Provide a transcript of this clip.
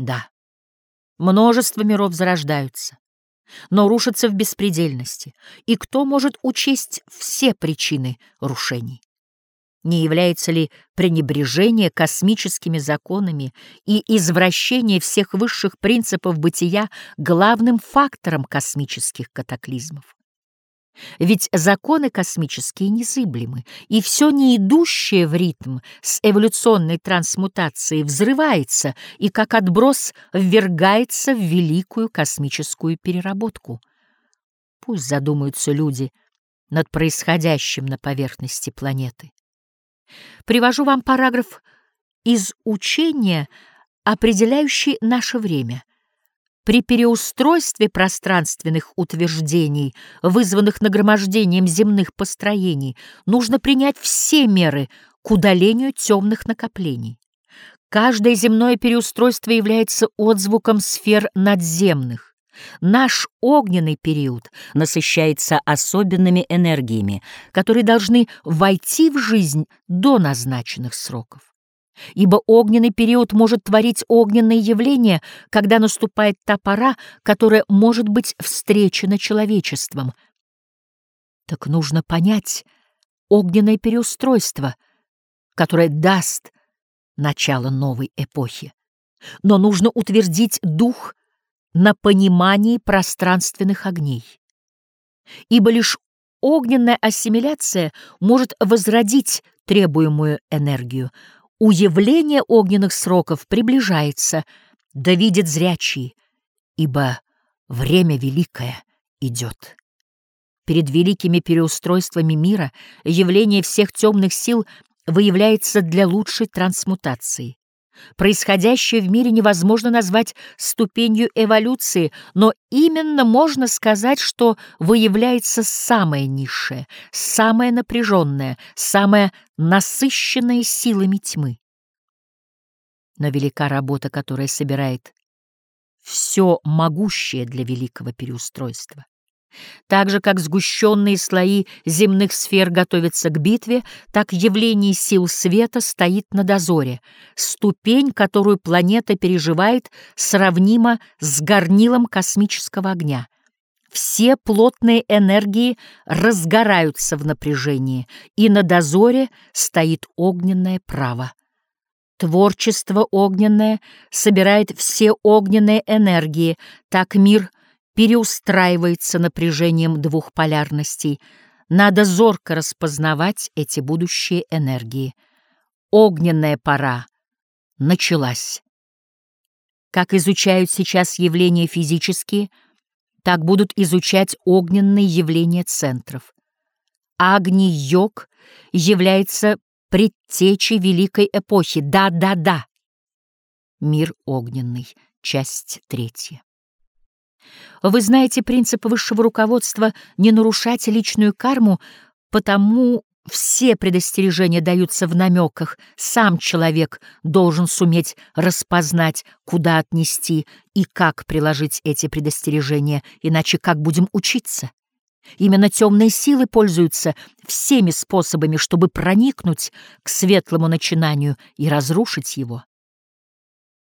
Да, множество миров зарождаются, но рушатся в беспредельности, и кто может учесть все причины рушений? Не является ли пренебрежение космическими законами и извращение всех высших принципов бытия главным фактором космических катаклизмов? Ведь законы космические незыблемы, и все не идущее в ритм с эволюционной трансмутацией взрывается и, как отброс, ввергается в великую космическую переработку. Пусть задумаются люди над происходящим на поверхности планеты. Привожу вам параграф из учения, определяющий наше время. При переустройстве пространственных утверждений, вызванных нагромождением земных построений, нужно принять все меры к удалению темных накоплений. Каждое земное переустройство является отзвуком сфер надземных. Наш огненный период насыщается особенными энергиями, которые должны войти в жизнь до назначенных сроков. Ибо огненный период может творить огненные явления, когда наступает та пора, которая может быть встречена человечеством. Так нужно понять огненное переустройство, которое даст начало новой эпохи. Но нужно утвердить дух на понимании пространственных огней. Ибо лишь огненная ассимиляция может возродить требуемую энергию. Уявление огненных сроков приближается, да видит зрячий, ибо время великое идет. Перед великими переустройствами мира явление всех темных сил выявляется для лучшей трансмутации. Происходящее в мире невозможно назвать ступенью эволюции, но именно можно сказать, что выявляется самое низшее, самое напряженное, самое насыщенное силами тьмы. Но велика работа, которая собирает все могущее для великого переустройства. Так же, как сгущенные слои земных сфер готовятся к битве, так явление сил света стоит на дозоре. Ступень, которую планета переживает, сравнима с горнилом космического огня. Все плотные энергии разгораются в напряжении, и на дозоре стоит огненное право. Творчество огненное собирает все огненные энергии, так мир — переустраивается напряжением двух полярностей. Надо зорко распознавать эти будущие энергии. Огненная пора началась. Как изучают сейчас явления физические, так будут изучать огненные явления центров. Агни-йог является предтечей великой эпохи. Да-да-да. Мир огненный. Часть третья. Вы знаете принцип высшего руководства не нарушать личную карму, потому все предостережения даются в намеках. Сам человек должен суметь распознать, куда отнести и как приложить эти предостережения, иначе как будем учиться? Именно темные силы пользуются всеми способами, чтобы проникнуть к светлому начинанию и разрушить его.